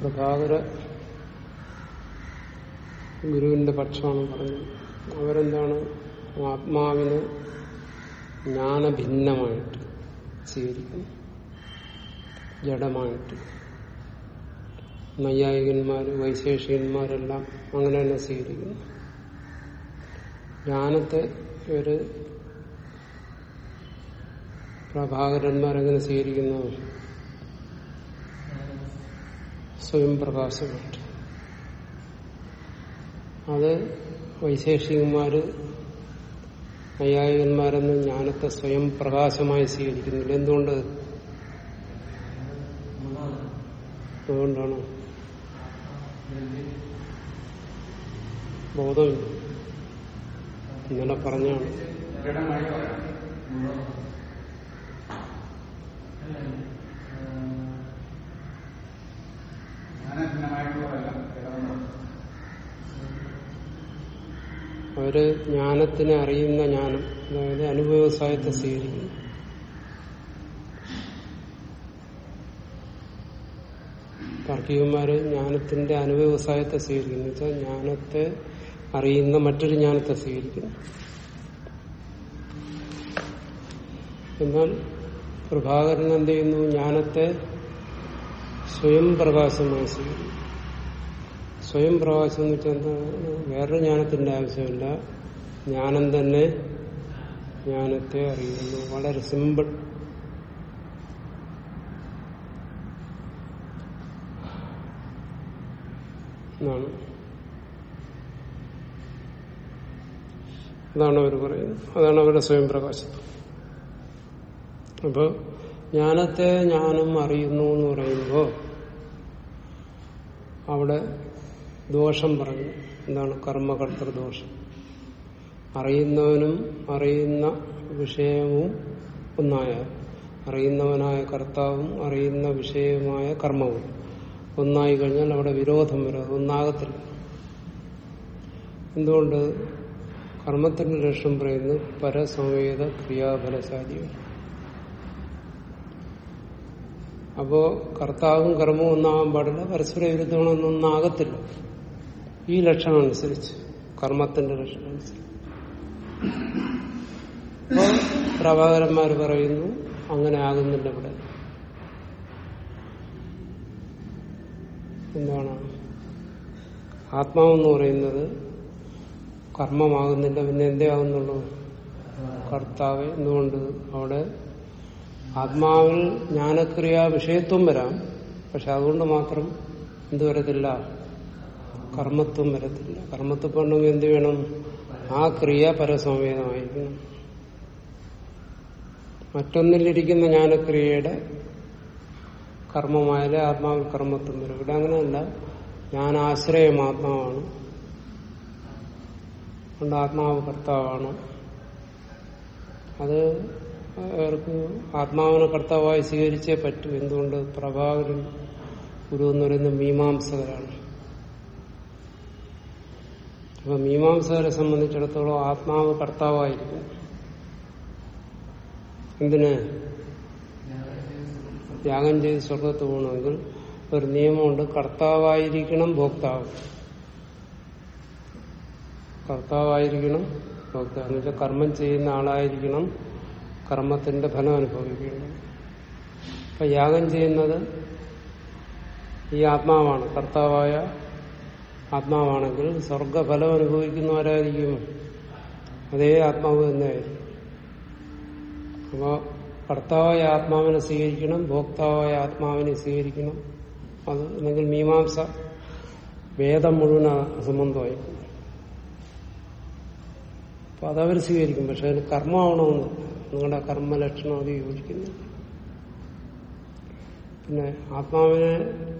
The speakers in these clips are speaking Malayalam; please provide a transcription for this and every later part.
പ്രഭാകര ഗുരുവിന്റെ പക്ഷമാണ് പറഞ്ഞത്. അവരെന്താണ്? ആത്മാവിന് ജ്ഞാനഭിന്നമായിട്ട് സ്വീകരിക്കുന്നു. ജഡമായിട്ട്. നൈയായികന്മാർ വൈശേഷികന്മാരെല്ലാം അങ്ങനെ തന്നെ സ്വീകരിക്കുന്നു. ജ്ഞാനത്തെ ഒരു പ്രഭാകരന്മാരെങ്ങനെ സ്വീകരിക്കുന്നു. സ്വയം പ്രകാശപ്പെട്ട്. അത് വൈശേഷികന്മാര് നൈയായികന്മാരെന്ന് ജ്ഞാനത്തെ സ്വയം പ്രകാശമായി സ്വീകരിക്കുന്നില്ല. എന്തുകൊണ്ട്? അതുകൊണ്ടാണ്. ബോധമില്ല. ഇന്നലെ പറഞ്ഞാണ് അവർ ജ്ഞാനത്തിനെ അറിയുന്ന ജ്ഞാനം അതായത് അനുഭവസായത്തെ സ്വീകരിക്കുന്നു. താർക്കികന്മാര് ജ്ഞാനത്തിന്റെ അനുവ്യവസായത്തെ സ്വീകരിക്കുന്നു. വെച്ചാൽ ജ്ഞാനത്തെ അറിയുന്ന മറ്റൊരു ജ്ഞാനത്തെ സ്വീകരിക്കുന്നു. എന്നാൽ പ്രഭാകരൻ എന്ത് ചെയ്യുന്നു? ജ്ഞാനത്തെ സ്വയം പ്രകാശമായി സ്വീകരിക്കുന്നു. സ്വയം പ്രകാശം എന്ന് വെച്ചാൽ വേറൊരു ജ്ഞാനത്തിന്റെ ആവശ്യമില്ല. ജ്ഞാനം തന്നെ ജ്ഞാനത്തെ അറിയുന്നു. വളരെ സിമ്പിൾ. എന്നാണ് അതാണ് അവർ പറയുന്നത്. അതാണ് അവരുടെ സ്വയം പ്രകാശം അപ്പൊ ജ്ഞാനത്തെ ജ്ഞാനം അറിയുന്നു എന്ന് പറയുമ്പോൾ അവിടെ ദോഷം പറഞ്ഞു. എന്താണ്? കർമ്മകർത്തൃ ദോഷം. അറിയുന്നവനും അറിയുന്ന വിഷയവും ഒന്നായ അറിയുന്നവനായ കർത്താവും അറിയുന്ന വിഷയവുമായ കർമ്മവും ഒന്നായി കഴിഞ്ഞാൽ അവിടെ വിരോധം വരും ഒന്നാകത്തില്ല. എന്തുകൊണ്ട്? കർമ്മത്തിന്റെ ലക്ഷ്യം പറയുന്നത് പരസംവേദ ക്രിയാഫലശാലിയാണ്. അപ്പോ കർത്താവും കർമ്മവും ഒന്നാവാൻ പാടില്ല പരസ്പര വിരുദ്ധങ്ങളൊന്നും ഒന്നാകത്തില്ല. ഈ ലക്ഷണം അനുസരിച്ച് കർമ്മത്തിന്റെ ലക്ഷണം അനുസരിച്ച് പ്രഭാകരന്മാർ പറയുന്നു അങ്ങനെ ആകുന്നില്ല ഇവിടെ. എന്താണ്? ആത്മാവെന്ന് പറയുന്നത് കർമ്മമാകുന്നില്ല പിന്നെ എന്തേ ആകുന്നുള്ളൂ കർത്താവ് എന്തുകൊണ്ട് അവിടെ ആത്മാവിൽ ജ്ഞാനക്രിയ വിഷയത്വം വരാം. പക്ഷെ അതുകൊണ്ട് മാത്രം എന്ത് വരത്തില്ല? കർമ്മത്വം വരത്തില്ല. കർമ്മത്വം ഉണ്ടെങ്കിൽ എന്ത് വേണം? ആ ക്രിയ പരസംവേദമായിരിക്കണം. മറ്റൊന്നിലിരിക്കുന്ന ജ്ഞാനക്രിയയുടെ കർമ്മമായാലേ ആത്മാവിൽ കർമ്മത്വം വരും. ഇവിടെ അങ്ങനെയല്ല. ഞാൻ ആശ്രയം ആത്മാവാണ്. അതുകൊണ്ട് ആത്മാവ് കർത്താവാണ്. അത് അവർക്ക് ആത്മാവിനെ കർത്താവായി സ്വീകരിച്ചേ പറ്റൂ. എന്തുകൊണ്ട്? പ്രഭാകരൻ ഗുരു എന്ന് പറയുന്നത് മീമാംസകരാണ്. അപ്പൊ മീമാംസകരെ സംബന്ധിച്ചിടത്തോളം ആത്മാവ് കർത്താവായിരിക്കും. എന്തിന്? ത്യാഗം ചെയ്ത് സ്വർഗത്ത് പോകണമെങ്കിൽ ഒരു നിയമമുണ്ട്. കർത്താവായിരിക്കണം ഭോക്താവ്. കർത്താവായിരിക്കണം ഭോക്താവ്. എന്ന് വെച്ചാൽ കർമ്മം ചെയ്യുന്ന ആളായിരിക്കണം കർമ്മത്തിന്റെ ഫലം അനുഭവിക്കേണ്ടത് അപ്പൊ യാഗം ചെയ്യുന്നത് ഈ ആത്മാവാണ്. കർത്താവായ ആത്മാവാണെങ്കിൽ സ്വർഗഫലം അനുഭവിക്കുന്നവരായിരിക്കും അതേ ആത്മാവ് തന്നെയായിരിക്കും. അപ്പോ കർത്താവായ ആത്മാവിനെ സ്വീകരിക്കണം ഭോക്താവായ ആത്മാവിനെ സ്വീകരിക്കണം. അത് അല്ലെങ്കിൽ മീമാംസ വേദം മുഴുവൻ അസംബന്ധമായിരിക്കും അപ്പൊ അതവർ സ്വീകരിക്കും. പക്ഷെ അതിന് കർമ്മമാവണമെന്ന് നിങ്ങളുടെ കർമ്മലക്ഷണം അത് യോജിക്കുന്നു പിന്നെ ആത്മാവിനെ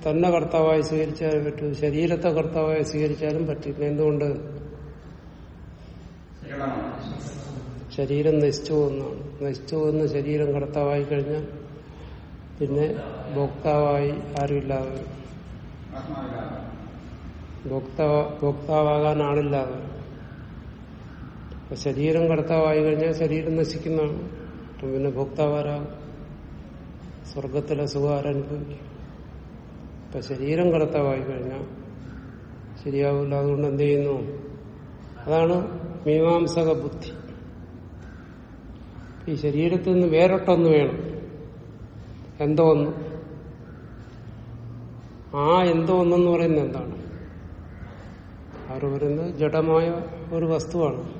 തന്നെ കർത്താവായി സ്വീകരിച്ചാലും പറ്റൂ ശരീരത്തെ കർത്താവായി സ്വീകരിച്ചാലും പറ്റില്ല. എന്തുകൊണ്ട്? ശരീരം നശിച്ചു പോകുന്നതാണ്. നശിച്ചു പോകുന്ന ശരീരം കർത്താവായി കഴിഞ്ഞാൽ പിന്നെ ഭോക്താവായി ആരുമില്ലാതെ. ഭോക്താവാകാൻ ആളില്ലാതെ. അപ്പൊ ശരീരം കർത്താവായി കഴിഞ്ഞാൽ ശരീരം നശിക്കുന്നതാണ്. അപ്പം പിന്നെ ഭോക്താവാരാ സ്വർഗത്തിലെ സുഖാരനുഭവിക്കും അപ്പൊ ശരീരം കർത്താവായി കഴിഞ്ഞാൽ ശരിയാവില്ല അതുകൊണ്ട് എന്ത് ചെയ്യുന്നു അതാണ് മീമാംസക ബുദ്ധി. ഈ ശരീരത്തിൽ നിന്ന് വേറിട്ടൊന്ന് വേണം. എന്തോ ഒന്ന്. ആ എന്തോ ഒന്നെന്ന് പറയുന്നത് എന്താണ്? അവർ പറയുന്നത് ജഡമായ ഒരു വസ്തുവാണ്.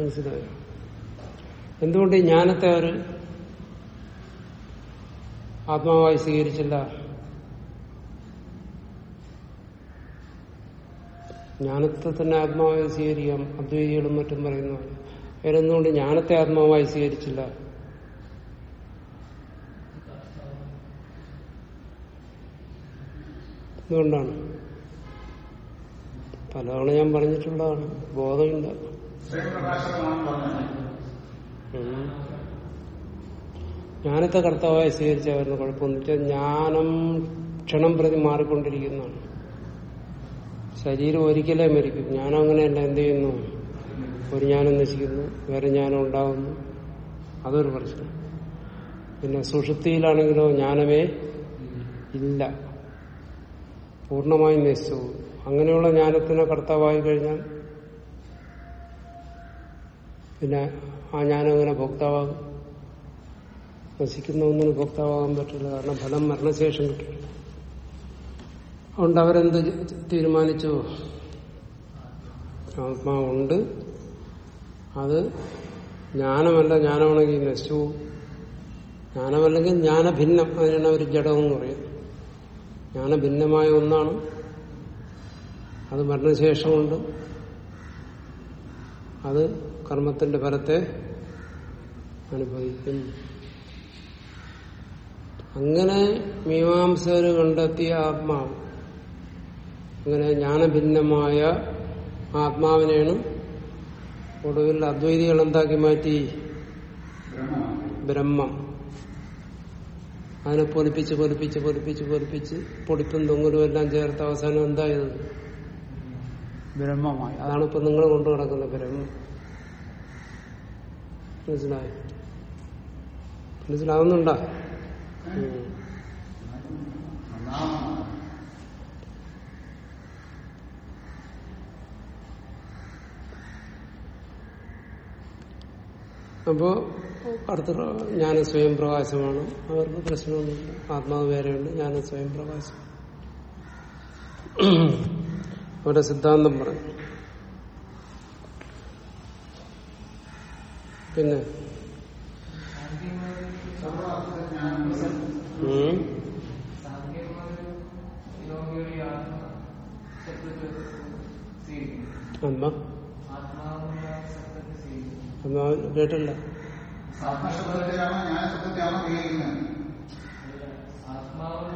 മനസ്സിലായോ? എന്തുകൊണ്ട് ഈ ജ്ഞാനത്തെ അവർ ആത്മാവായി സ്വീകരിച്ചില്ല? ജ്ഞാനത്തെ തന്നെ ആത്മാവായി സ്വീകരിക്കാം. അദ്വൈതികളും മറ്റും പറയുന്നു അവരെന്തുകൊണ്ട് ജ്ഞാനത്തെ ആത്മാവായി സ്വീകരിച്ചില്ല? എന്തുകൊണ്ടാണ്? പലതവണ ഞാൻ പറഞ്ഞിട്ടുള്ളതാണ്. ബോധമില്ല. ഉം. ജ്ഞാനത്തെ കർത്താവായി സ്വീകരിച്ചായിരുന്നു കുഴപ്പമെന്ന് വെച്ചാൽ ജ്ഞാനം ക്ഷണം പ്രതി മാറിക്കൊണ്ടിരിക്കുന്നതാണ്. ശരീരം ഒരിക്കലേ മരിക്കും. ജ്ഞാനം അങ്ങനെയല്ല. എന്ത് ചെയ്യുന്നു? ഒരു ജ്ഞാനം നശിക്കുന്നു. വേറെ ജ്ഞാനം ഉണ്ടാകുന്നു അതൊരു പ്രശ്നം. പിന്നെ സുഷുപ്തിയിലാണെങ്കിലോ ജ്ഞാനമേ ഇല്ല. പൂർണമായും നശിച്ചു അങ്ങനെയുള്ള ജ്ഞാനത്തിന് കർത്താവായി കഴിഞ്ഞാൽ പിന്നെ ആ ഞാനങ്ങനെ ഭോക്താവാകും. നശിക്കുന്ന ഒന്നിന് ഭോക്താവാകാൻ പറ്റില്ല. കാരണം ഫലം മരണശേഷം കിട്ടില്ല അതുകൊണ്ട് അവരെന്ത് തീരുമാനിച്ചു? ആത്മാവുണ്ട്. അത് ജ്ഞാനമല്ല ജ്ഞാനമാണെങ്കിൽ നശിച്ചു. ജ്ഞാനമല്ലെങ്കിൽ ജ്ഞാനഭിന്നം. അതിനാണ് അവർ ജഡമെന്ന് പറയുന്നത്. ജ്ഞാനഭിന്നമായ ഒന്നാണ്. അത് മരണശേഷമുണ്ട്. അത് കർമ്മത്തിന്റെ ഫലത്തെ അനുഭവിക്കും. അങ്ങനെ മീമാംസകര് കണ്ടെത്തിയ ആത്മാവ്. അങ്ങനെ ജ്ഞാനഭിന്നമായ ആത്മാവിനെയാണ് ഒടുവിൽ അദ്വൈതികൾ എന്താക്കി മാറ്റി? ബ്രഹ്മം. അതിനെ പൊലിപ്പിച്ച് പൊലിപ്പിച്ച് പൊലിപ്പിച്ച് പൊലിപ്പിച്ച് പൊടിപ്പും തൊങ്ങലും എല്ലാം ചേർത്ത് അവസാനം എന്തായത്? ബ്രഹ്മമായി. അതാണ് ഇപ്പൊ നിങ്ങൾ കൊണ്ടു നടക്കുന്ന ബ്രഹ്മം. മനസ്സിലായി. മനസ്സിലാവുന്നുണ്ടോ. അപ്പോ അടുത്ത ഞാൻ സ്വയം പ്രകാശമാണ്. അവർക്ക് പ്രശ്നമൊന്നുമില്ല. ആത്മാവ് വേറെയുണ്ട് ഞാൻ സ്വയം പ്രകാശം. അവരുടെ സിദ്ധാന്തം പറഞ്ഞു പിന്നെ കേട്ടില്ല. ആത്മാ ആത്മാവ്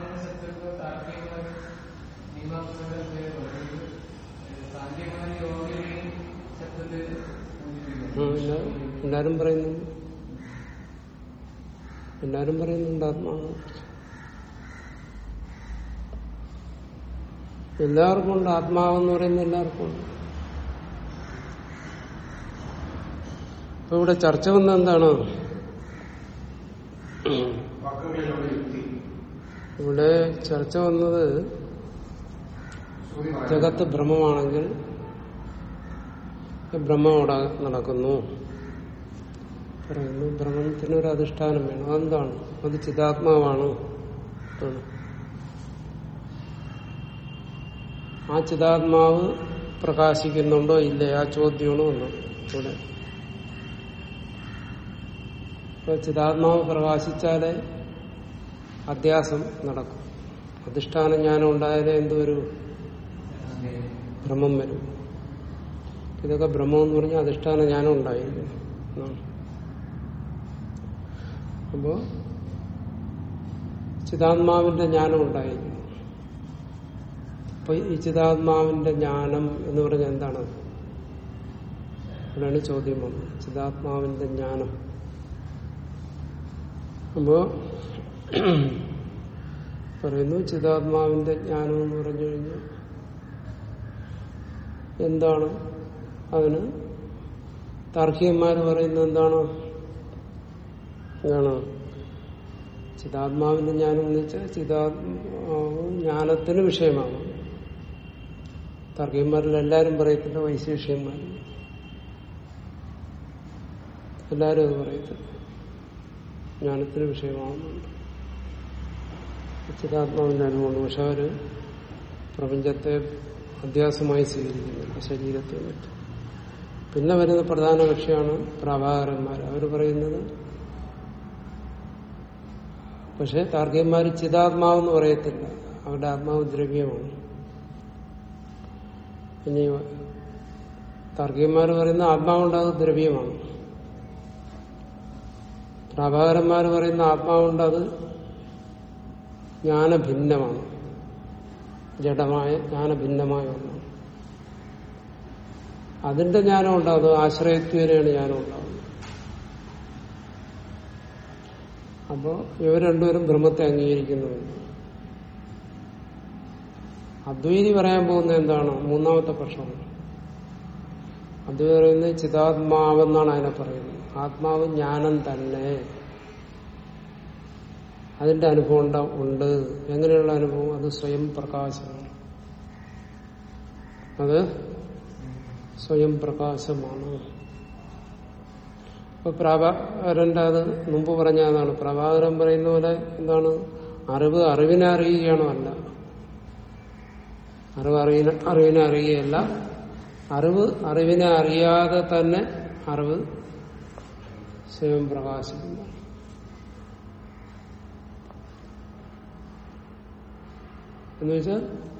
എല്ലാരും പറയുന്നു. എല്ലാരും പറയുന്നുണ്ട് ആത്മാവ്. എല്ലാവർക്കും ഉണ്ട് ആത്മാവെന്ന് പറയുന്ന എല്ലാവർക്കും ഉണ്ട്. ഇപ്പൊ ഇവിടെ ചർച്ച വന്ന എന്താണ്? ഇവിടെ ചർച്ച വന്നത്. ജഗത്ത് ഭ്രമമാണെങ്കിൽ ബ്രഹ്മം അവിടെ നടക്കുന്നു. പറയുന്നു ബ്രഹ്മത്തിനൊരു അധിഷ്ഠാനം വേണം. അതെന്താണ്? അത് ചിതാത്മാവാണ്. ആ ചിതാത്മാവ് പ്രകാശിക്കുന്നുണ്ടോ ഇല്ലേ? ആ ചോദ്യമാണോ ഒന്ന് ഇവിടെ. ഇപ്പൊ ചിതാത്മാവ് പ്രകാശിച്ചാലേ അധ്യാസം നടക്കും. അധിഷ്ഠാന ജ്ഞാനം ഉണ്ടായാലേ എന്തൊരു ഭ്രമം വരും. ഇതൊക്കെ ഭ്രമം എന്ന് പറഞ്ഞാൽ അധിഷ്ഠാന ജ്ഞാനം ഉണ്ടായി. അപ്പോ ചിതാത്മാവിന്റെ ജ്ഞാനം ഉണ്ടായി. അപ്പൊ ഈ ചിതാത്മാവിന്റെ ജ്ഞാനം എന്ന് പറഞ്ഞാൽ എന്താണ്? ഇവിടെയാണ് ചോദ്യം വന്നത്. ചിതാത്മാവിന്റെ ജ്ഞാനം. അപ്പോ പറയുന്നു ചിതാത്മാവിന്റെ ജ്ഞാനം എന്ന് പറഞ്ഞു കഴിഞ്ഞാൽ എന്താണ്? അതിന് താർക്കികന്മാർ പറയുന്നത് എന്താണ്? എന്താണ് ചിതാത്മാവിന്റെ ജ്ഞാനം എന്ന് വെച്ചാൽ ചിതാത്മാവ് ജ്ഞാനത്തിന് വിഷയമാണ്. തർക്കന്മാരിൽ എല്ലാവരും പറയത്തില്ല വൈശേഷ്യന്മാർ എല്ലാവരും അത് പറയത്തില്ല. ജ്ഞാനത്തിന് വിഷയമാവുന്നുണ്ട് ചിതാത്മാവിന്റെ അനുഭവമുണ്ട്. പക്ഷെ അവർ പ്രപഞ്ചത്തെ അധ്യാസമായി സ്വീകരിക്കുന്നുണ്ട് ശരീരത്തെ മറ്റും പിന്നെ വരുന്ന പ്രധാന കക്ഷിയാണ് പ്രഭാകരന്മാർ. അവർ പറയുന്നത് പക്ഷെ താർക്കികന്മാർ ചിതാത്മാവെന്ന് പറയത്തില്ല. അവരുടെ ആത്മാവ് ദ്രവ്യമാണ്. ഇനി താർക്കികന്മാർ പറയുന്ന ആത്മാവുണ്ട് അത് ദ്രവ്യമാണ്. പ്രഭാകരന്മാർ പറയുന്ന ആത്മാവുണ്ട് അത് ജ്ഞാനഭിന്നമാണ്. ജഡമായ ജ്ഞാനഭിന്നമായ ഒന്നാണ് അതിന്റെ ജ്ഞാനം ഉണ്ടാകുന്നത് ആശ്രയത്വേനയാണ് ജ്ഞാനം ഉണ്ടാകുന്നത്. അപ്പോ ഇവർ രണ്ടുപേരും ബ്രഹ്മത്തെ അംഗീകരിക്കുന്നുണ്ട്. അദ്വൈതി പറയാൻ പോകുന്നത് എന്താണ്? മൂന്നാമത്തെ പ്രശ്നം അദ്വൈതി പറയുന്നത് ചിതാത്മാവെന്നാണ് അതിനെ പറയുന്നത്. ആത്മാവ് ജ്ഞാനം തന്നെ. അതിന്റെ അനുഭവം ഉണ്ട്. എങ്ങനെയുള്ള അനുഭവം? അത് സ്വയം പ്രകാശമാണ്. അത് സ്വയം പ്രകാശമാണ്. ഇപ്പൊ പ്രഭാകരന്റെ അത് മുമ്പ് പറഞ്ഞ അതാണ് പ്രഭാകരൻ പറയുന്ന പോലെ എന്താണ്? അറിവ് അറിവിനെ അറിയുകയാണോ അല്ല. അറിവ് അറിയുന്ന അറിവിനെ അറിയുകയല്ല. അറിവ് അറിവിനെ അറിയാതെ തന്നെ അറിവ് സ്വയം പ്രകാശിക്കുന്നു. എന്ന് വെച്ചാൽ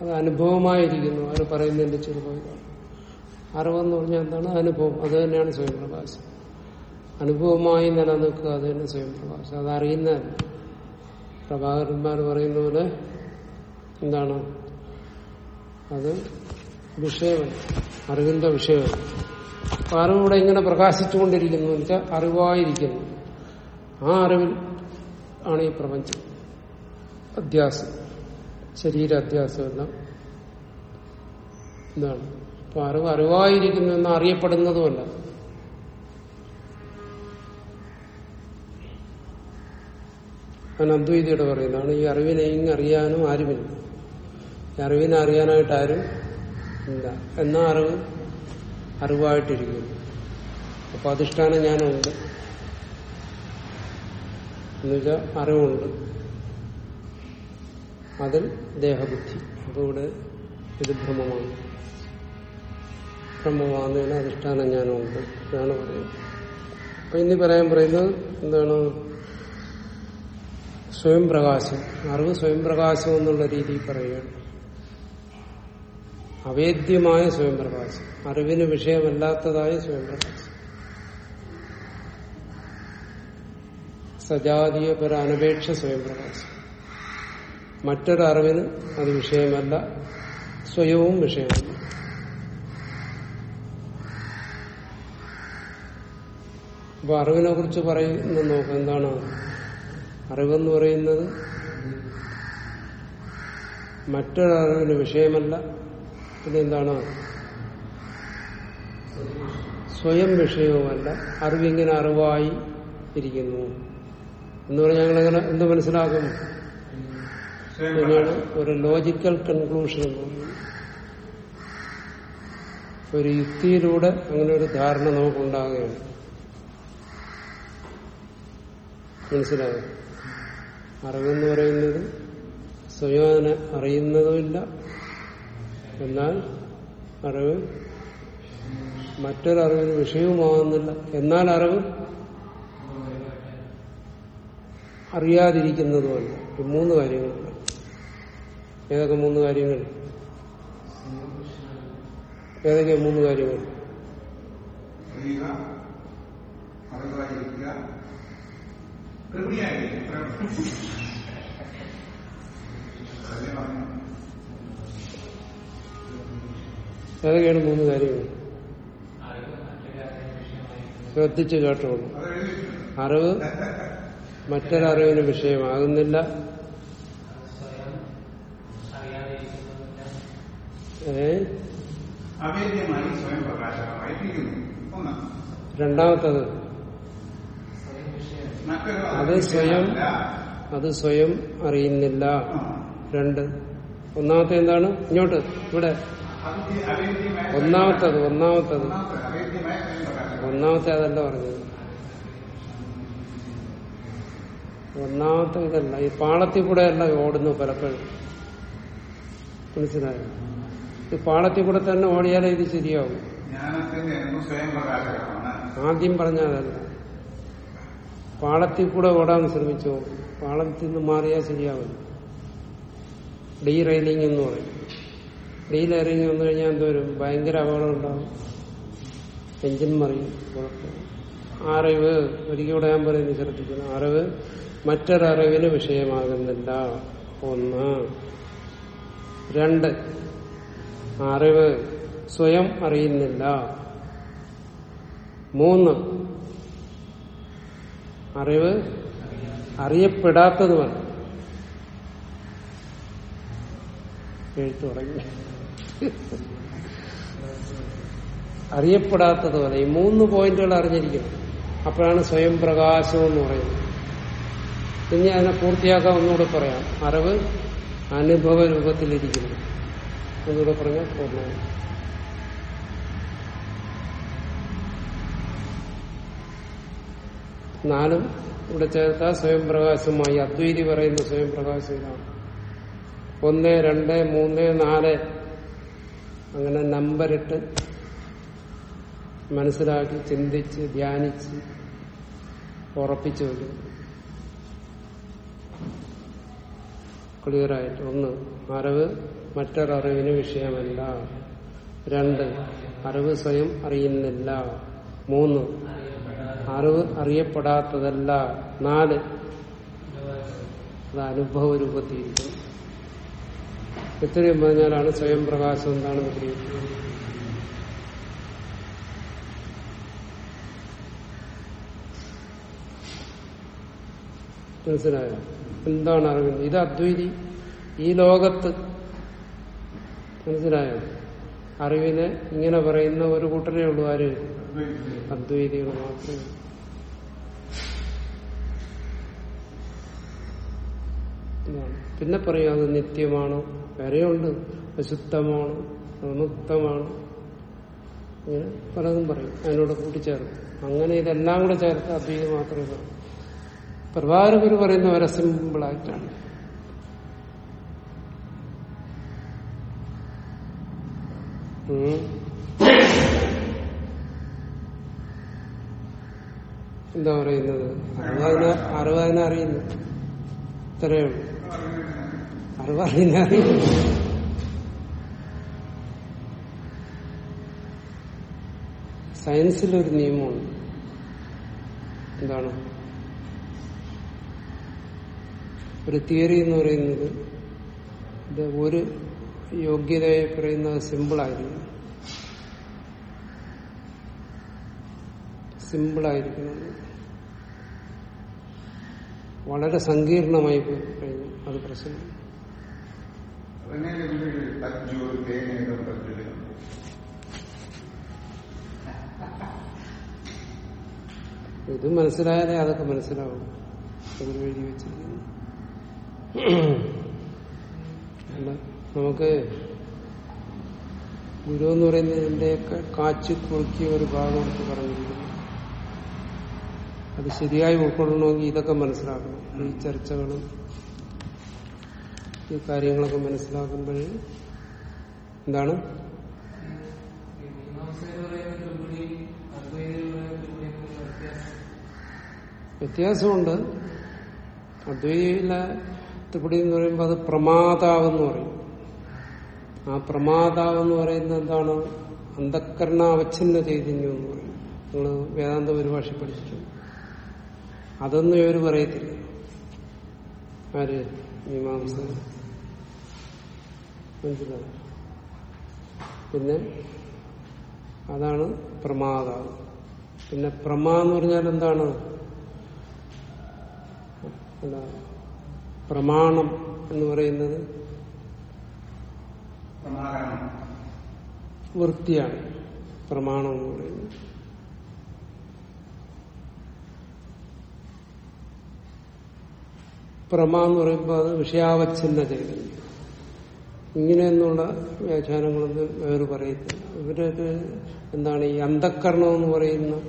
അത് അനുഭവമായിരിക്കുന്നു. അവർ പറയുന്നതിന്റെ ചെറുപ്പം അറിവെന്ന് പറഞ്ഞാൽ എന്താണ്? അനുഭവം. അത് തന്നെയാണ് സ്വയം പ്രകാശം അനുഭവമായി നിലനിൽക്കുക അത് തന്നെ സ്വയം പ്രകാശം അത് അറിയുന്നതല്ല. പ്രഭാകരന്മാർ പറയുന്ന പോലെ എന്താണ്? അത് വിഷയമല്ല അറിവിന്റെ വിഷയമല്ല അപ്പൊ അറിവിടെ ഇങ്ങനെ പ്രകാശിച്ചുകൊണ്ടിരിക്കുന്നു വെച്ചാൽ അറിവായിരിക്കുന്നു. ആ അറിവിൽ ആണ് ഈ പ്രപഞ്ചം. അധ്യാസം. ശരീര അധ്യാസമെല്ലാം എന്താണ്? അപ്പൊ അറിവ് അറിവായിരിക്കുന്നു എന്ന് അറിയപ്പെടുന്നതുമല്ല. ഞാൻ അദ്വൈതിയുടെ പറയുന്നതാണ് ഈ അറിവിനെ ഇങ്ങ് അറിയാനും ആരുമില്ല. ഈ അറിവിനെ അറിയാനായിട്ട് ആരും ഇല്ല. എന്നാ അറിവ്? അറിവായിട്ടിരിക്കുന്നു. അപ്പൊ അധിഷ്ഠാന ജ്ഞാനമുണ്ട് എന്നുവെച്ചാൽ അറിവുണ്ട്. അതിൽ ദേഹബുദ്ധി. അപ്പൊ ഇവിടെ ഇത് ഭ്രമമാണ് ഭ്രമമാകുന്നതിന് അധിഷ്ഠാന ജ്ഞാനമുണ്ട് ഇതാണ് പറയുന്നത്. അപ്പൊ ഇനി പറയാൻ പറയുന്നത് എന്താണ്? സ്വയം പ്രകാശം അറിവ് സ്വയം പ്രകാശം എന്നുള്ള രീതിയിൽ പറയുകയാണ്. അവേദ്യമായ സ്വയം പ്രകാശം അറിവിന് വിഷയമല്ലാത്തതായ സ്വയം പ്രകാശം സജാതീയ അനപേക്ഷ സ്വയം പ്രകാശം മറ്റൊരു അറിവിന് അത് വിഷയമല്ല സ്വയവും വിഷയമല്ല. അപ്പൊ അറിവിനെ കുറിച്ച് പറയുന്ന നോക്കാം എന്താണ് അറിവെന്ന് പറയുന്നത് മറ്റൊരറിവിന് വിഷയമല്ല പിന്നെ എന്താണ് സ്വയം വിഷയവുമല്ല അറിവിങ്ങനെ അറിവായി ഇരിക്കുന്നു. എന്ന് പറഞ്ഞാൽ ഞങ്ങളെങ്ങനെ എന്ത് മനസ്സിലാക്കും? ഇതിനാണ് ഒരു ലോജിക്കൽ കൺക്ലൂഷൻ എന്ന് പറയുന്നത് ഒരു യുക്തിയിലൂടെ അങ്ങനെ ഒരു ധാരണ നമുക്കുണ്ടാകുകയാണ്. മനസ്സിലായോ? അറിവെന്ന് പറയുന്നത് സ്വയം അറിയുന്നതുമില്ല. എന്നാൽ അറിവ് മറ്റൊരറിവിന് വിഷയവുമാകുന്നില്ല. എന്നാൽ അറിവ് അറിയാതിരിക്കുന്നതുമല്ല. ഈ മൂന്ന് കാര്യങ്ങളുണ്ട് ഏതൊക്കെ മൂന്ന് കാര്യങ്ങൾ? ഏതൊക്കെ മൂന്ന് കാര്യങ്ങൾ? ഏതൊക്കെയാണ് മൂന്ന് കാര്യങ്ങൾ? ശ്രദ്ധിച്ചു കേട്ടോളൂ. അറിവ് മറ്റൊരറിവിന് വിഷയമാകുന്നില്ല. അവേദ്യമായി സ്വയം ഒന്ന്. രണ്ടാമത്തത്? അത് സ്വയം അത് സ്വയം അറിയുന്നില്ല. രണ്ട്. ഒന്നാമത്തെ എന്താണ്? ഇങ്ങോട്ട് ഇവിടെ. ഒന്നാമത്തത് ഒന്നാമത്തത്. ഒന്നാമത്തെ അതല്ല പറഞ്ഞത്. ഒന്നാമത്തെ ഇതല്ല. ഈ പാളത്തിൽ കൂടെ അല്ല ഓടുന്നു പലപ്പോഴും. മനസ്സിലായോ? ഈ പാളത്തിൽ കൂടെ തന്നെ ഓടിയാലേ ഇത് ശരിയാവും. ആദ്യം പറഞ്ഞാലല്ല പാളത്തിൽ കൂടെ ഓടാൻ ശ്രമിച്ചോ? പാളത്തിൽ നിന്ന് മാറിയാൽ ശരിയാവില്ല. ഡീ റെയിലിംഗ് എന്ന് പറയും. ഡീ റെയിലിംഗ് വന്നു കഴിഞ്ഞാൽ എന്തോരും ഭയങ്കര അപകടം ഉണ്ടാവും. എഞ്ചിൻ മറിയും കുഴപ്പം. അറിവ് ഒരിക്കൽ കൂടെ ഞാൻ പറയുന്നത് ശ്രദ്ധിക്കുന്നു അറിവ് മറ്റൊരറിവിന് വിഷയമാകുന്നില്ല. ഒന്ന്. രണ്ട്. അറിവ് സ്വയം അറിയുന്നില്ല. മൂന്ന്. അറിവ് അറിയപ്പെടാത്തതുമല്ല എഴുത്തു തുടങ്ങി. ഈ മൂന്ന് പോയിന്റുകൾ അറിഞ്ഞിരിക്കും. അപ്പോഴാണ് സ്വയം പ്രകാശം എന്ന് പറയുന്നത്. പിന്നെ അതിനെ പൂർത്തിയാക്കാൻ ഒന്നുകൂടെ പറയാം. അറിവ് അനുഭവ രൂപത്തിലിരിക്കുന്നു ഒന്നുകൂടെ പറഞ്ഞാൽ പൂർണമായി. നാലും ഇവിടെ ചേർത്താൽ സ്വയം പ്രകാശമായി അദ്വൈതി പറയുന്ന സ്വയം പ്രകാശം ഇതാണ് ഒന്ന് രണ്ട് മൂന്ന് നാല്. അങ്ങനെ നമ്പറിട്ട് മനസ്സിലാക്കി ചിന്തിച്ച് ധ്യാനിച്ച് ഉറപ്പിച്ചു വരും ക്ലിയറായിട്ട്. ഒന്ന് അറിവ് മറ്റൊരറിവിന് വിഷയമല്ല. രണ്ട് അറിവ് സ്വയം അറിയുന്നില്ല. മൂന്ന് അറിവ് അറിയപ്പെടാത്തതല്ല. നാല് അത് അനുഭവ രൂപത്തിൽ ഇത്രയും പറഞ്ഞാലാണ് സ്വയം പ്രകാശം എന്താണെന്ന് പറയുന്നത് മനസ്സിലായോ? എന്താണ് അറിവിന്റെ ഇത് അദ്വൈതി ഈ ലോകത്ത് മനസ്സിലായോ? അറിവിനെ ഇങ്ങനെ പറയുന്ന ഒരു കൂട്ടരേ ഉള്ളൂ. ആര്? അദ്വൈതികൾ മാത്രമേ. പിന്നെ പറയും അത് നിത്യമാണ്? വരെയുണ്ട്. അശുദ്ധമാണ്. വിമുക്തമാണ് ഇങ്ങനെ പലതും പറയും. അതിനോട് കൂട്ടിച്ചേർത്ത്. അങ്ങനെ ഇതെല്ലാം കൂടെ ചേർത്ത് അദ്വൈതം മാത്രമേ പറയൂ. പ്രഭാകര ഗുരു പറയുന്ന വളരെ സിമ്പിളായിട്ടാണ്. എന്താ പറയുന്നത്? അറിവതിനെ അറിവതിനെ അറിയുന്നു. ഇത്രയേ ഉള്ളൂ. അറിവറിനെ അറിയുന്നു. സയൻസിലൊരു നിയമമുണ്ട്. എന്താണ്? ഒരു തിയറി എന്ന് പറയുന്നത് ഇത് ഒരു യോഗ്യതയെ പറയുന്നത് സിമ്പിളായിരിക്കും സിമ്പിളായിരിക്കണം വളരെ സങ്കീർണമായി കഴിഞ്ഞു അത് പ്രശ്നം ഇത് മനസ്സിലായാലേ അതൊക്കെ മനസ്സിലാവും. അതിൽ എഴുതി വെച്ചിരിക്കുന്നു. നമുക്ക് ഗുരു എന്ന് പറയുന്നതിന്റെയൊക്കെ കാച്ചി കുറുക്കിയ ഒരു ഭാഗം എടുത്ത് പറഞ്ഞിരിക്കുന്നു. അത് ശരിയായി ഉൾക്കൊള്ളണമെങ്കിൽ ഇതൊക്കെ മനസ്സിലാക്കണം. ഈ ചർച്ചകളും ഈ കാര്യങ്ങളൊക്കെ മനസ്സിലാക്കുമ്പോഴേ എന്താണ്? വ്യത്യാസമുണ്ട്. അദ്വൈതിയിലെ ത്രിപുടി എന്ന് പറയുമ്പോൾ അത് പ്രമാതാവെന്ന് പറയും. ആ പ്രമാതാവെന്ന് പറയുന്നത് എന്താണ്? അന്ധക്കരണ അവച്ഛിന്ന ചൈതന്യം എന്ന് പറയും. നിങ്ങൾ വേദാന്ത പരിഭാഷ പഠിച്ചിട്ടുണ്ട്? അതൊന്നും ഇവർ പറയത്തില്ല. ആര്? മീമാംസ. പിന്നെ അതാണ് പ്രമാതാവ്. പിന്നെ പ്രമാ എന്ന് പറഞ്ഞാൽ എന്താണ്? എന്താ പ്രമാണം എന്ന് പറയുന്നത് വൃത്തിയാണ്. പ്രമാണം എന്ന് പറയുന്നത്. പ്രമ എന്ന് പറയുമ്പോൾ അത് വിഷയാവച്ഛിന്ന ചൈതന്യം ഇങ്ങനെയൊന്നുള്ള വ്യാഖ്യാനങ്ങളൊന്നും വേറെ പറയത്തില്ല. ഇവരൊക്കെ എന്താണ് ഈ അന്ധക്കരണം എന്ന് പറയുന്ന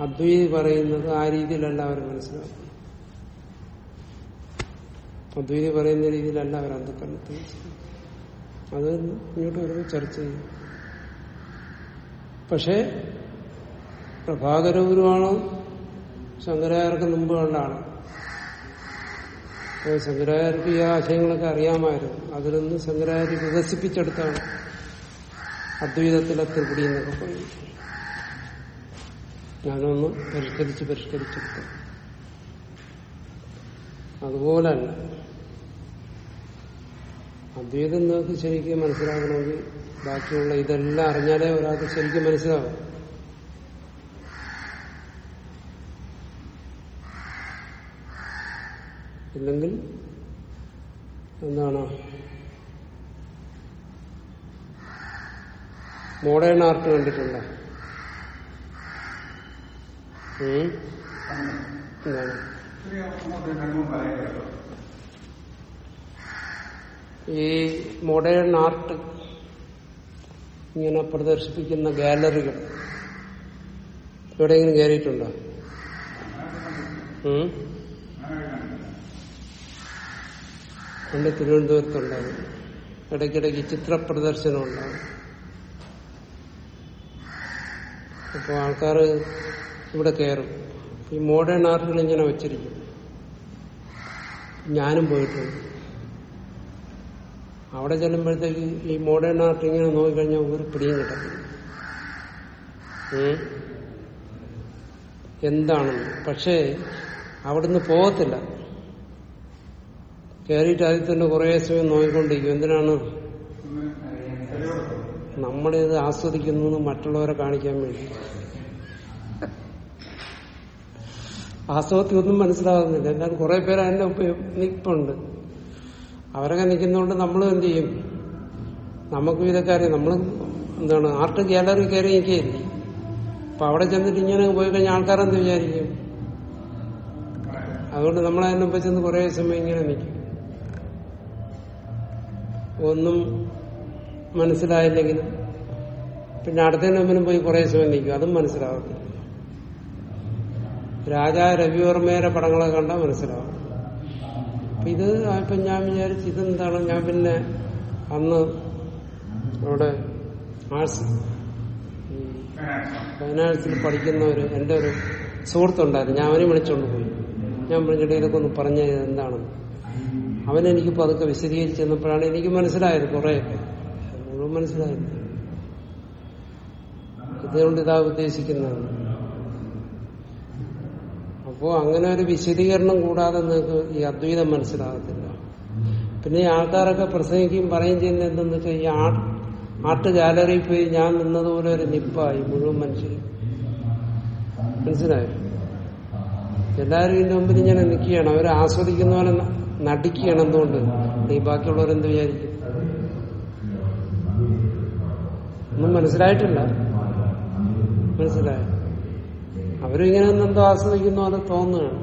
അദ്വൈതി പറയുന്നത് ആ രീതിയിലല്ല അവർ മനസ്സിലാക്കുന്നത്. അദ്വൈതി പറയുന്ന രീതിയിലല്ല അവർ അന്ധക്കരണത്തെ അത് ഇങ്ങോട്ട് വരുമ്പോൾ ചർച്ച ചെയ്യും. പക്ഷേ പ്രഭാകര ഗുരുവാണോ? ശങ്കരാചാര്യർക്ക് മുമ്പ് കണ്ട ആൾ അപ്പോൾ ശങ്കരാചാര്യർക്ക് ഈ ആശയങ്ങളൊക്കെ അറിയാമായിരുന്നു. അതിൽ നിന്ന് ശങ്കരാചാര്യ വികസിപ്പിച്ചെടുത്താണ് അദ്വൈതത്തിലെ ത്രിപിടി എന്നൊക്കെ പറയും ഞാനൊന്ന് പരിഷ്കരിച്ച് പരിഷ്കരിച്ചെടുത്തു. അതുപോലല്ല. അദ്വൈതം നിങ്ങൾക്ക് ശരിക്കും മനസ്സിലാക്കണമെങ്കിൽ ബാക്കിയുള്ള ഇതെല്ലാം അറിഞ്ഞാലേ ഒരാൾക്ക് ശരിക്കും മനസ്സിലാവും. ഇല്ലെങ്കിൽ എന്താണ്? മോഡേൺ ആർട്ട് കണ്ടിട്ടുണ്ടോ? എന്താണ് ഇത്തിരി അങ്ങോട്ട് രണ്ടും പറയുന്നത് ഈ മോഡേൺ ആർട്ട് ഇങ്ങനെ പ്രദർശിപ്പിക്കുന്ന ഗാലറികൾ എവിടെയെങ്കിലും കയറിയിട്ടുണ്ടോ? പണ്ട് തിരുവനന്തപുരത്തുണ്ടാവും. ഇടയ്ക്കിടയ്ക്ക് ചിത്ര പ്രദർശനം ഉണ്ടാവും അപ്പോൾ ആൾക്കാർ ഇവിടെ കയറും. ഈ മോഡേൺ ആർട്ടുകൾ ഇങ്ങനെ വെച്ചിരിക്കും. ഞാനും പോയിട്ടുണ്ട്. അവിടെ ചെല്ലുമ്പോഴത്തേക്ക് ഈ മോഡേൺ ആർട്ട് ഇങ്ങനെ നോക്കിക്കഴിഞ്ഞാൽ ഒരു പിടിയും കിട്ടത്തില്ല എന്താണ് എന്താണെന്ന്. പക്ഷേ അവിടുന്ന് പോകത്തില്ല. കയറിയിട്ട് അതിൽ തന്നെ കുറേ സമയം നോക്കിക്കൊണ്ടിരിക്കും. എന്തിനാണ്? നമ്മളിത് ആസ്വദിക്കുന്നു മറ്റുള്ളവരെ കാണിക്കാൻ വേണ്ടി. ആസ്വദത്തിൽ ഒന്നും മനസ്സിലാകുന്നില്ല. എന്തായാലും കുറെ പേര് അതിന്റെ ഒപ്പം നിൽപ്പുണ്ട് അവരൊക്കെ നിൽക്കുന്നതുകൊണ്ട് നമ്മൾ എന്ത് ചെയ്യും? നമുക്ക് ഇതൊക്കെ അറിയാം നമ്മൾ എന്താണ് ആർട്ട് ഗാലറി കയറി നിൽക്കുകയില്ലേ. അപ്പൊ അവിടെ ചെന്നിട്ട് ഇങ്ങനെ പോയി കഴിഞ്ഞാൽ ആൾക്കാരെന്ത് വിചാരിക്കും? അതുകൊണ്ട് മുമ്പ് ചെന്ന് കുറെ സമയം ഇങ്ങനെ നിൽക്കും. ഒന്നും മനസ്സിലായില്ലെങ്കിലും പിന്നെ അടുത്തതിന് മുമ്പിലും പോയി കുറെ സമയം നിൽക്കും. അതും മനസ്സിലാവത്തില്ല. രാജാ രവിവർമ്മയുടെ പടങ്ങളെ കണ്ടാൽ മനസ്സിലാവും. അപ്പൊ ഇത് ഇപ്പൊ ഞാൻ വിചാരിച്ചു ഇതെന്താണ്? ഞാൻ പിന്നെ അന്ന് അവിടെ ആർട്സ് ഫൈനാൻസിൽ പഠിക്കുന്ന ഒരു എന്റെ ഒരു സുഹൃത്തുണ്ടായിരുന്നു. ഞാൻ അവനെ വിളിച്ചോണ്ട് പോയി. ഞാൻ വിളിച്ചിട്ട് ഇതൊക്കെ ഒന്ന് പറഞ്ഞ എന്താണ്? അവനെനിക്ക് പതുക്കെ വിശദീകരിച്ച് തന്നപ്പോഴാണ് എനിക്ക് മനസ്സിലായത് കുറേയൊക്കെ മുഴുവൻ മനസ്സിലായത്. ഇതുകൊണ്ട് ഇതാ ഉദ്ദേശിക്കുന്നത്. അപ്പോ അങ്ങനെ ഒരു വിശദീകരണം കൂടാതെ നിങ്ങൾക്ക് ഈ അദ്വൈതം മനസ്സിലാകത്തില്ല. പിന്നെ ഈ ആൾക്കാരൊക്കെ പ്രസംഗിക്കുകയും പറയുകയും ചെയ്യുന്ന എന്തെന്ന് വെച്ചാൽ ഈ ആർട്ട് ആർട്ട് ഗാലറിയിൽ പോയി ഞാൻ നിന്നതുപോലെ ഒരു നിപ്പായി മുഴുവൻ മനുഷ്യരും മനസ്സിലായോ? എല്ലാവരും ഇതിന്റെ മുമ്പിൽ ഇങ്ങനെ നിൽക്കുകയാണ്. അവർ ആസ്വദിക്കുന്ന പോലെ നടിക്കുകയാണ് എന്തുകൊണ്ട്? നീ ബാക്കിയുള്ളവരെന്ത് വിചാരിക്കും? ഒന്നും മനസ്സിലായിട്ടില്ല. മനസ്സിലായോ? അവരും ഇങ്ങനെ എന്തോ ആസ്വദിക്കുന്നു അത് തോന്നുകയാണ്.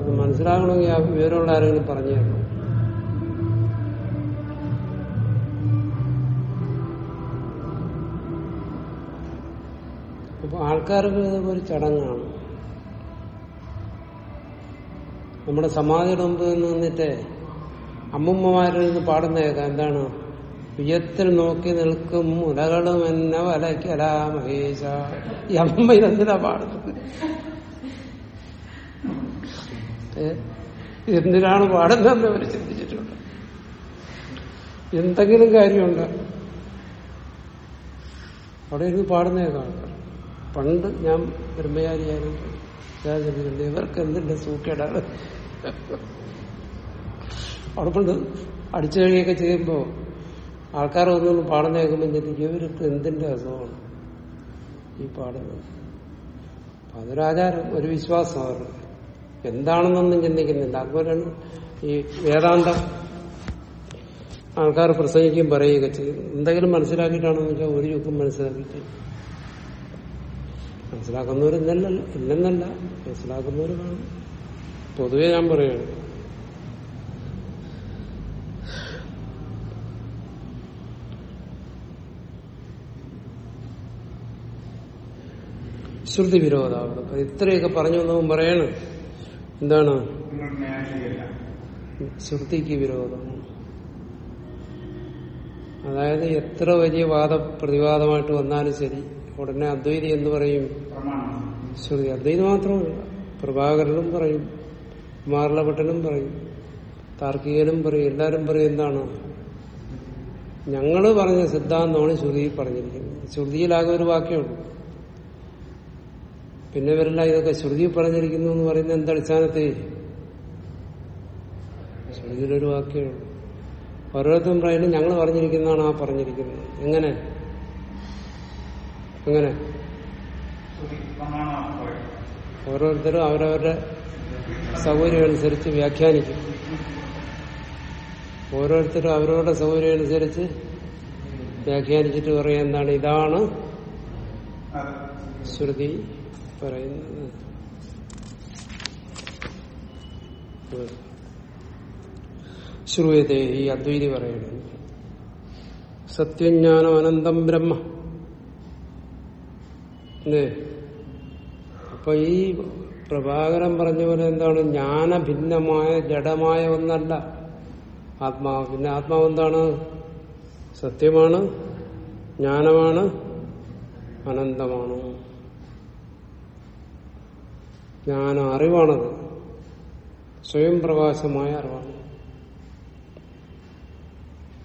അത് മനസ്സിലാകണമെങ്കിൽ ആ വിവരമുള്ള ആരെങ്കിലും പറഞ്ഞു അപ്പൊ ആൾക്കാർക്ക് ഒരു ചടങ്ങാണ്. നമ്മുടെ സമാധിയുടെ മുമ്പ് നിന്നിട്ട് അമ്മുമ്മമാരിൽ നിന്ന് പാടുന്ന കേൾക്കാം എന്താണ്? വിയത്തിൽ നോക്കി നിൽക്കും മുലകളും എന്ന വലയ്ക്കലാ മഹേശ ഈ അമ്മ ഇതെന്തിനാ പാടുന്നത്? എന്തിനാണ് പാടുന്നതെന്ന് അവർ ചിന്തിച്ചിട്ടുണ്ട്. എന്തെങ്കിലും കാര്യമുണ്ട്. അവിടെ ഇരുന്ന് പാടുന്നേ ആൾക്കാർ പണ്ട് ഞാൻ ബ്രഹ്മചാരിയായിരുന്നു. ഇവർക്ക് എന്തിന്റെ സൂക്കേടാണ്? അവിടെ പണ്ട് അടിച്ചു കഴിയൊക്കെ ചെയ്യുമ്പോ ആൾക്കാർ ഓരോന്ന് പാടുന്ന കേൾക്കുമ്പോൾ ചിന്തിക്കും ഇവർക്ക് എന്തിന്റെ അസുഖമാണ്? ഈ പാടുന്നത്. അതൊരാചാരം ഒരു വിശ്വാസം അവർക്ക് എന്താണെന്നൊന്നും ചിന്തിക്കുന്നില്ല. അതുപോലെയാണ് ഈ വേദാന്ത ആൾക്കാർ പ്രസംഗിക്കുകയും പറയുകയൊക്കെ ചെയ്യും. എന്തെങ്കിലും മനസ്സിലാക്കിയിട്ടാണെന്ന് വെച്ചാൽ ഒരു ചുക്കും മനസ്സിലാക്കിയിട്ട് മനസ്സിലാക്കുന്നവർ ഇന്നല്ല ഇല്ലെന്നല്ല. മനസ്സിലാക്കുന്നവർ കാണും. പൊതുവെ ഞാൻ പറയുകയാണ്. ശ്രുതി വിരോധാവണം. അപ്പൊ ഇത്രയൊക്കെ പറഞ്ഞു വന്നവൻ പറയണം എന്താണ്? ശ്രുതിക്ക് വിരോധം. അതായത് എത്ര വലിയ വാദ പ്രതിവാദമായിട്ട് വന്നാലും ശരി ഉടനെ അദ്വൈതി എന്ന് പറയും? ശ്രുതി അദ്വൈതി മാത്രമല്ല പ്രഭാകരനും പറയും കുമാരലഭട്ടനും പറയും താർക്കികനും പറയും എല്ലാരും പറയും എന്താണ്? ഞങ്ങൾ പറഞ്ഞ സിദ്ധാന്തമാണ് ശ്രുതിയിൽ പറഞ്ഞിരിക്കുന്നത്. ശ്രുതിയിലാകെ ഒരു വാക്യമുള്ളൂ പിന്നെ വരില്ല ഇതൊക്കെ ശ്രുതി പറഞ്ഞിരിക്കുന്നു എന്ന് പറയുന്നത് എന്തടിസ്ഥാനത്തിൽ ശ്രുതിയിലൊരു വാക്യമേ ഉള്ളൂ. ഓരോരുത്തരും പറയുന്നത് ഞങ്ങൾ പറഞ്ഞിരിക്കുന്നതാണ് ആ പറഞ്ഞിരിക്കുന്നത്. എങ്ങനെ? എങ്ങനെ? ഓരോരുത്തരും അവരവരുടെ സൗകര്യം അനുസരിച്ച് വ്യാഖ്യാനിക്കും. ഓരോരുത്തരും അവരവരുടെ സൗകര്യം അനുസരിച്ച് വ്യാഖ്യാനിച്ചിട്ട് പറയാം എന്താണ്? ഇതാണ് ശ്രുതി. പറയുന്നത് ശ്രൂയതേ ഈ അദ്വൈതി പറയുന്നത് സത്യജ്ഞാനം അനന്തം ബ്രഹ്മ അപ്പൊ ഈ പ്രഭാകരൻ പറഞ്ഞ പോലെ എന്താണ്? ജ്ഞാനഭിന്നമായ ജഡമായ ഒന്നല്ല. ആത്മാവ്. പിന്നെ ആത്മാവ് എന്താണ്? സത്യമാണ് ജ്ഞാനമാണ് അനന്തമാണ്. ജ്ഞാന അറിവാണത്. സ്വയം പ്രകാശമായ അറിവാണ്.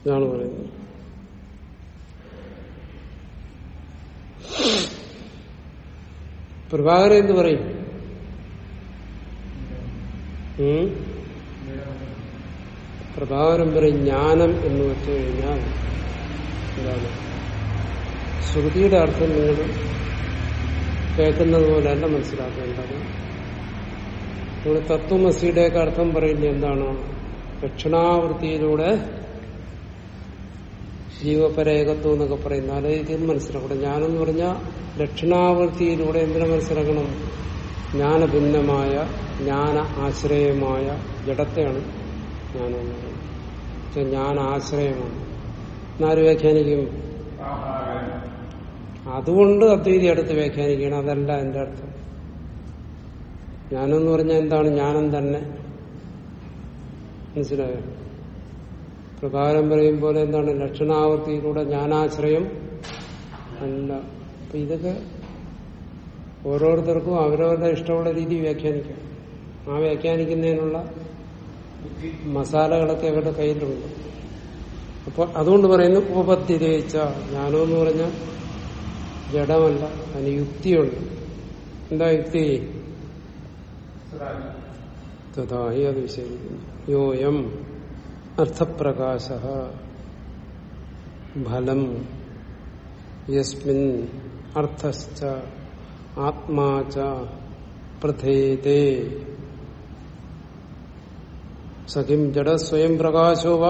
ഇതാണ് പറയുന്നത്. പ്രഭാകരൻ എന്ത് പറയും? പ്രഭാകരൻ പറയും ജ്ഞാനം എന്ന് വെച്ചു കഴിഞ്ഞാൽ എന്താണ് ശ്രുതിയുടെ അർത്ഥം നിങ്ങൾ കേൾക്കുന്നത് പോലെയല്ല മനസ്സിലാക്കേണ്ടത്. നിങ്ങൾ തത്വമസിയുടെയൊക്കെ അർത്ഥം പറയുന്നത് എന്താണ്? ദക്ഷിണാവൃത്തിയിലൂടെ ജീവപരേകത്വം എന്നൊക്കെ പറയുന്ന അതേ രീതിയിൽ മനസ്സിലാക്കണം ജ്ഞാനം പറഞ്ഞാൽ ദക്ഷിണാവൃത്തിയിലൂടെ എന്തിനു മനസ്സിലാക്കണം? ജ്ഞാനഭിന്നമായ ജ്ഞാന ആശ്രയമായ ജഡത്തെയാണ് ജ്ഞാനം എന്ന് പറയുന്നത് ജ്ഞാന ആശ്രയമാണ് എന്നാര് വ്യാഖ്യാനിക്കും? അതുകൊണ്ട് അദ്വൈതി അടുത്ത് വ്യാഖ്യാനിക്കണം അതല്ല എന്റെ അർത്ഥം. ജ്ഞാനം എന്ന് പറഞ്ഞാൽ എന്താണ്? ജ്ഞാനം തന്നെ. മനസ്സിലായോ? പ്രകാരം പറയും പോലെ എന്താണ്? ലക്ഷണാവൃത്തിയിലൂടെ ജ്ഞാനാശ്രയം അല്ല. അപ്പൊ ഇതൊക്കെ ഓരോരുത്തർക്കും അവരവരുടെ ഇഷ്ടമുള്ള രീതി വ്യാഖ്യാനിക്കാം. ആ വ്യാഖ്യാനിക്കുന്നതിനുള്ള മസാലകളൊക്കെ അവരുടെ കയ്യിലുണ്ട്. അപ്പോൾ അതുകൊണ്ട് പറയുന്നു ഉപപത്തിരയിച്ച ജ്ഞാനം എന്ന് പറഞ്ഞാൽ ജഡമല്ല അതിന് യുക്തിയുണ്ട് എന്താ യുക്തി? തഥാഹി അത് വിശേഷിക്കുന്നു യോയം അർത്ഥപ്രകാശ ഫലം യസ്മിൻ അർത്ഥശ്ച ആത്മാ ച പ്രഥേതേ സഖിം ജഡ സ്വയം പ്രകാശോ വ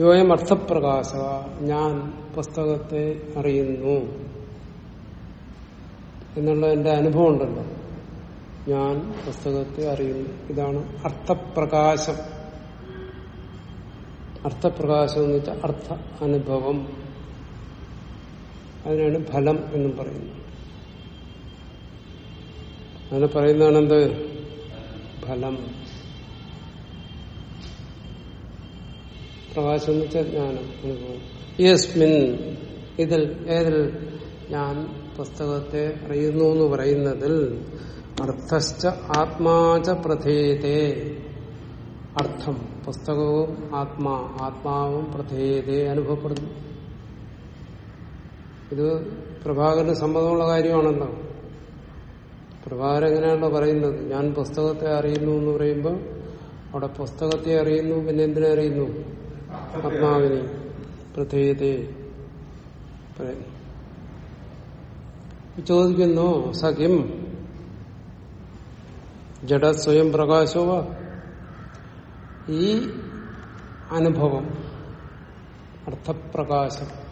യോയം അർത്ഥപ്രകാശ ഞാൻ പുസ്തകത്തെ അറിയുന്നു. എന്നുള്ള എന്റെ അനുഭവം ഉണ്ടല്ലോ. ഞാൻ പുസ്തകത്തെ അറിയുന്നു. ഇതാണ് അർത്ഥപ്രകാശം. അർത്ഥപ്രകാശം എന്ന് വെച്ചാൽ അർത്ഥ അനുഭവം. അതിനാണ് ഫലം എന്നും പറയുന്നത്. അതിനെ പറയുന്നതാണ് എന്ത് ഫലം. പ്രകാശം എന്ന് വെച്ചാൽ ജ്ഞാനം അനുഭവം യസ്മിൻ ഇതിൽ ഏതിൽ ഞാൻ പുസ്തകത്തെ അറിയുന്നു എന്ന് പറയുന്നതിൽ അർത്ഥശ്ച ആത്മാച പ്രഥേതേ. അർത്ഥം പുസ്തകവും ആത്മാ ആത്മാവും പ്രഥേതേ അനുഭവപ്പെടുന്നു. ഇത് പ്രഭാകരന് സമ്മതമുള്ള കാര്യമാണല്ലോ. പ്രഭാകരൻ എങ്ങനെയാണല്ലോ പറയുന്നത്? ഞാൻ പുസ്തകത്തെ അറിയുന്നു എന്ന് പറയുമ്പോൾ അവിടെ പുസ്തകത്തെ അറിയുന്നു പിന്നെ എന്തിനെ അറിയുന്നു? ആത്മാവിനെ പറയുന്നു ചോദിക്കുന്നു സഖ്യം ജഡ സ്വയം പ്രകാശോവ ഈ അനുഭവം അർത്ഥപ്രകാശം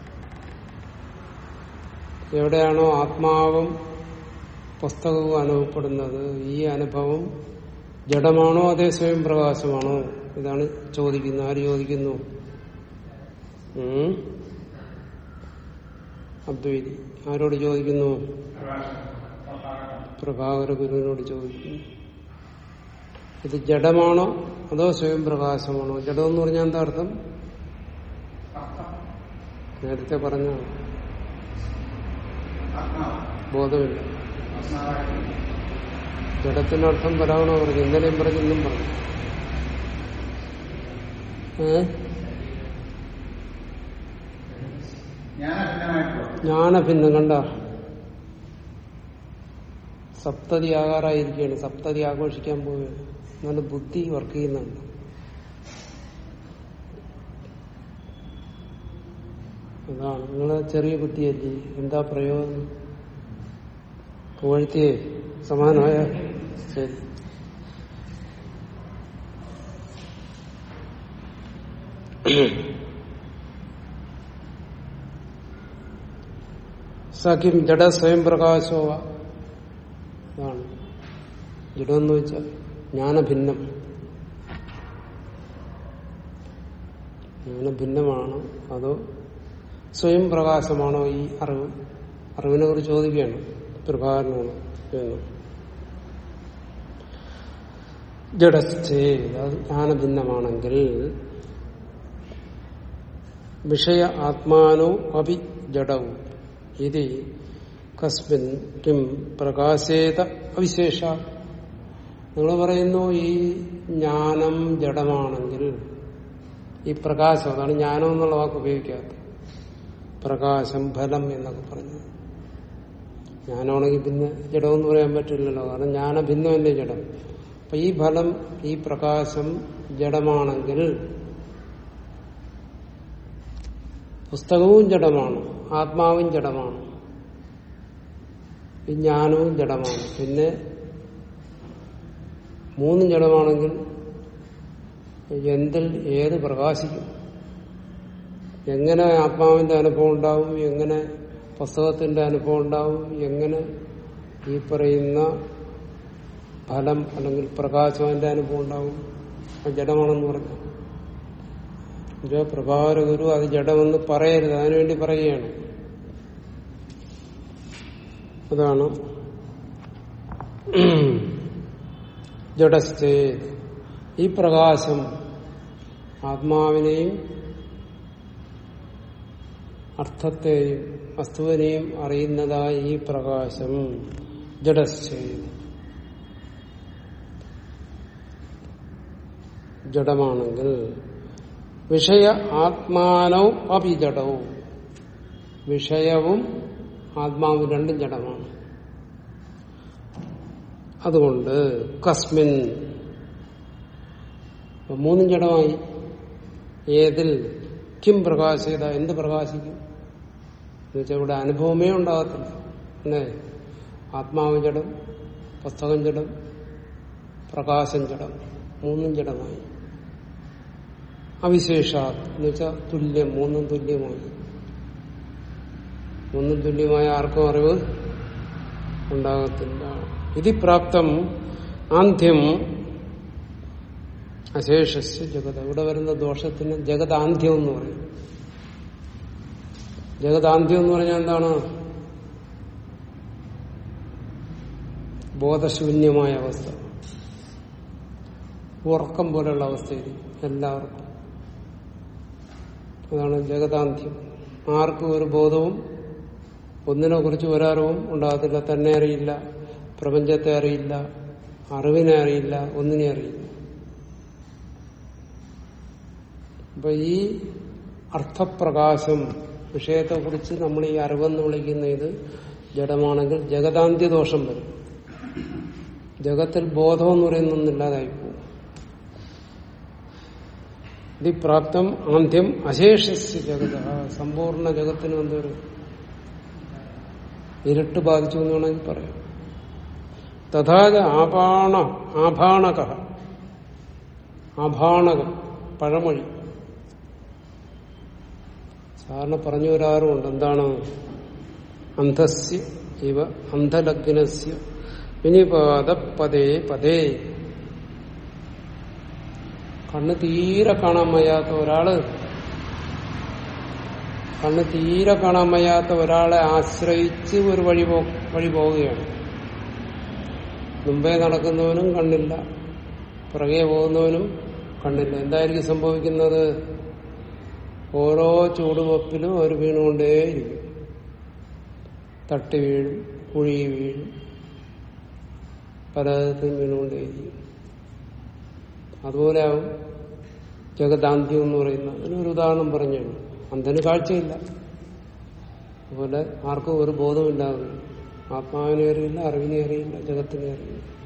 എവിടെയാണോ ആത്മാവും പുസ്തകവും അനുഭവപ്പെടുന്നത്? ഈ അനുഭവം ജഡമാണോ അതേ സ്വയം പ്രകാശമാണോ? ഇതാണ് ചോദിക്കുന്നത് ആര് ചോദിക്കുന്നു? അദ്വൈതി. ആരോട് ചോദിക്കുന്നു? പ്രഭാകര ഗുരുവിനോട് ചോദിക്കുന്നു. ഇത് ജഡമാണോ അതോ സ്വയം പ്രകാശമാണോ? ജഡം എന്ന് പറഞ്ഞാൽ എന്താ അർത്ഥം? നേരത്തെ പറഞ്ഞ ബോധമില്ല. ജഡത്തിനർത്ഥം അർത്ഥം പറഞ്ഞു ഇന്നലെയും പറഞ്ഞു ഇന്നും പറഞ്ഞു. ഏ ഞാൻ അഭിന്നമായിട്ടുള്ളൂ ജ്ഞാനഭിന്നം കണ്ട? സപ്തതി ആകാറായിരിക്കുകയാണ്. സപ്തതി ആഘോഷിക്കാൻ പോവുകയാണ്. എന്നാലും ബുദ്ധി വർക്ക് ചെയ്യുന്നുണ്ട്. അതാണ്. നിങ്ങളെ ചെറിയ ബുദ്ധിയല്ലേ എന്താ പ്രയോജനം? പുകഴ്ത്തിയേ സമാനമായ ശരി. സഖിം ജഡ സ്വയം പ്രകാശോവ അതാണ് എന്ന് വെച്ചാൽ ജ്ഞാനഭിന്നം ജ്ഞാനഭിന്നമാണോ അതോ സ്വയം പ്രകാശമാണോ ഈ അറിവ്? അറിവിനെ കുറിച്ച് ചോദിക്കുകയാണ്. പ്രഭാകരനാണ് എന്ന് ജഡസ്ഥേ അത് ജ്ഞാനഭിന്നമാണെങ്കിൽ വിഷയ ആത്മാനോ അഭി ജഡവും ഇത് കസ്മിൻ കിം പ്രകാശേത അവിശേഷ. നിങ്ങൾ പറയുന്നു ഈ ജ്ഞാനം ജഡമാണെങ്കിൽ ഈ പ്രകാശം അതാണ് ജ്ഞാനം എന്നുള്ള വാക്ക് ഉപയോഗിക്കാത്ത. പ്രകാശം ഫലം എന്നൊക്കെ പറഞ്ഞു. ജ്ഞാനമാണെങ്കിൽ പിന്നെ ജഡമെന്ന് പറയാൻ പറ്റില്ലല്ലോ. കാരണം ജ്ഞാനഭിന്നമല്ലേ ജഡം. അപ്പൊ ഈ ഫലം ഈ പ്രകാശം ജഡമാണെങ്കിൽ പുസ്തകവും ജഡമാണ്. ആത്മാവും ജഡമാണ്. വിജ്ഞാനവും ജ്ഞാനവും ജഡമാണ്. പിന്നെ മൂന്നും ജഡമാണെങ്കിൽ എന്തിൽ ഏത് പ്രകാശിക്കും? എങ്ങനെ ആത്മാവിന്റെ അനുഭവം ഉണ്ടാവും? എങ്ങനെ പുസ്തകത്തിന്റെ അനുഭവം ഉണ്ടാവും? എങ്ങനെ ഈ പറയുന്ന ഫലം അല്ലെങ്കിൽ പ്രകാശത്തിന്റെ അനുഭവം ഉണ്ടാവും? ജഡമാണെന്ന് പറഞ്ഞു ഇത് പ്രഭാകര ഗുരു അത് ജഡമെന്ന് പറയരുത്. അതിനുവേണ്ടി പറയുകയാണ്. അതാണ്. ജഡസ്ഥേ ഈ പ്രകാശം ആത്മാവിനെയും അർത്ഥത്തെയും വസ്തുവിനെയും അറിയുന്നതായ ഈ പ്രകാശം. ജഡസ്ഥേ ജഡമാണെങ്കിൽ വിഷയ ആത്മാനോ അഭിജടവും വിഷയവും ആത്മാവും രണ്ടും ജഡമാണ്. അതുകൊണ്ട് കസ്മിൻ മൂന്നും ജഡമായി. ഏതിൽ കിം പ്രകാശിത എന്ത് പ്രകാശിക്കും? എന്നുവെച്ചാൽ ഇവിടെ അനുഭവമേ ഉണ്ടാകത്തില്ല. അല്ലേ? ആത്മാവ് ജഡം പുസ്തകം ജഡം പ്രകാശം ജഡം മൂന്നും ജഡമായി. അവിശേഷ എന്ന് വെച്ചാൽ തുല്യം മൂന്നും തുല്യമായി മൂന്നും തുല്യമായ ആർക്കും അറിവ് ഉണ്ടാകത്തില്ല. ഇതി പ്രാപ്തം ആന്ധ്യം അശേഷസ് ജഗത്. ഇവിടെ വരുന്ന ദോഷത്തിന് ജഗതാന്ധ്യം എന്ന് പറയും. ജഗതാന്ധ്യം എന്ന് പറഞ്ഞാൽ എന്താണ്? ബോധശൂന്യമായ അവസ്ഥ. ഉറക്കം പോലെയുള്ള അവസ്ഥയിൽ എല്ലാവർക്കും. അതാണ് ജഗതാന്ത്യം ആർക്കും ഒരു ബോധവും ഒന്നിനെ കുറിച്ച് ഒരറിവും ഉണ്ടാകത്തില്ല. തന്നെ അറിയില്ല പ്രപഞ്ചത്തെ അറിയില്ല അറിവിനെ അറിയില്ല ഒന്നിനെ അറിയില്ല. അപ്പൊ ഈ അർത്ഥപ്രകാശം വിഷയത്തെക്കുറിച്ച് നമ്മൾ ഈ അറിവെന്ന് വിളിക്കുന്ന ഇത് ജഡമാണെങ്കിൽ ജഗതാന്ത്യദോഷം വരും. ജഗത്തിൽ ബോധം എന്ന് പറയുന്നൊന്നില്ലാതായി ഇത് പ്രാപ്തം ആന്ത്യം അശേഷസ് ജഗത. സമ്പൂർണ ജഗത്തിന് എന്തൊരു ഇരുട്ട് ബാധിച്ചു എന്ന് വേണമെങ്കിൽ പറയാം. തഥാച ആപാണ ആഭാണക. ആഭാണകം പഴമൊഴി. സാധാരണ പറഞ്ഞു വരാറുമുണ്ട് എന്താണ്? അന്ധസ്യ ഇവ അന്ധലഗ്നസ്യ. വിനിപാത പദേ പതേ കണ്ണ് തീരെ കാണാൻ വയ്യാത്ത ഒരാൾ. കണ്ണ് തീരെ കാണാൻ വയ്യാത്ത ഒരാളെ ആശ്രയിച്ച് ഒരു വഴി വഴി പോവുകയാണ്. മുമ്പേ നടക്കുന്നവനും കണ്ണില്ല. പുറകെ പോകുന്നവനും കണ്ണില്ല. എന്തായിരിക്കും സംഭവിക്കുന്നത്? ഓരോ ചൂടുവപ്പിലും അവർ വീണുകൊണ്ടേയിരിക്കും. തട്ടി വീഴും കുഴി വീഴും. പലതരത്തിൽ വീണുകൊണ്ടേയിരിക്കും. അതുപോലെയാവും ജഗദാന്ത്യം എന്ന് പറയുന്ന അതിനൊരു ഉദാഹരണം പറഞ്ഞു അന്ധന് കാഴ്ചയില്ല. അതുപോലെ ആർക്കും ഒരു ബോധമില്ലാതെ ആത്മാവിനെ അറിയില്ല അറിവിനെ അറിയില്ല ജഗത്തിനെ അറിയില്ല.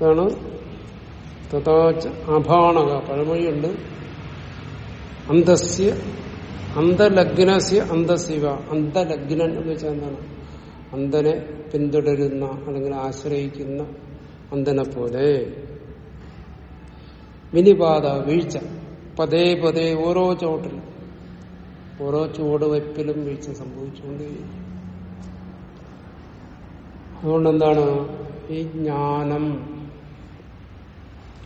ഇതാണ് തഥാച്ച അഭാണക. പഴമൊഴിയുണ്ട്. അന്തസ്യ അന്തലഗ്നസ്യ അന്തശിവ അന്തലഗ്നൻ എന്ന് വെച്ചാൽ എന്താണ്? അന്തനെ പിന്തുടരുന്ന അല്ലെങ്കിൽ ആശ്രയിക്കുന്ന അന്തനെ പോലെ. വിനിപാത വീഴ്ച. പതേ പതേ ഓരോ ചോട്ടിലും ഓരോ ചുവടുവയ്പിലും വീഴ്ച സംഭവിച്ചുകൊണ്ടേയിരിക്കും. അതുകൊണ്ട് എന്താണ് ഈ ജ്ഞാനം